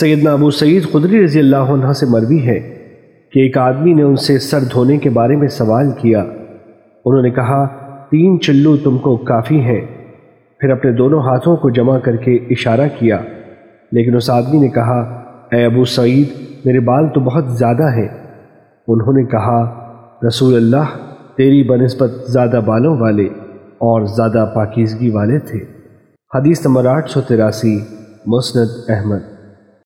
سیدنا ابو سعید خدری رضی اللہ عنہ سے مروی ہے کہ ایک آدمی نے ان سے سر دھونے کے بارے میں سوال کیا۔ انہوں نے کہا، تین چلو تم کو کافی ہیں۔ پھر اپنے دونوں ہاتھوں کو جمع کر کے اشارہ کیا۔ لیکن اس آدمی نے کہا، اے ابو سعید، میرے بال تو بہت زیادہ ہیں۔ انہوں نے کہا، رسول اللہ، تیری بنسبت زیادہ بالوں والے اور زیادہ پاکیزگی والے تھے۔ حدیث نمبر آٹھ سو تراسی، مسند احمد۔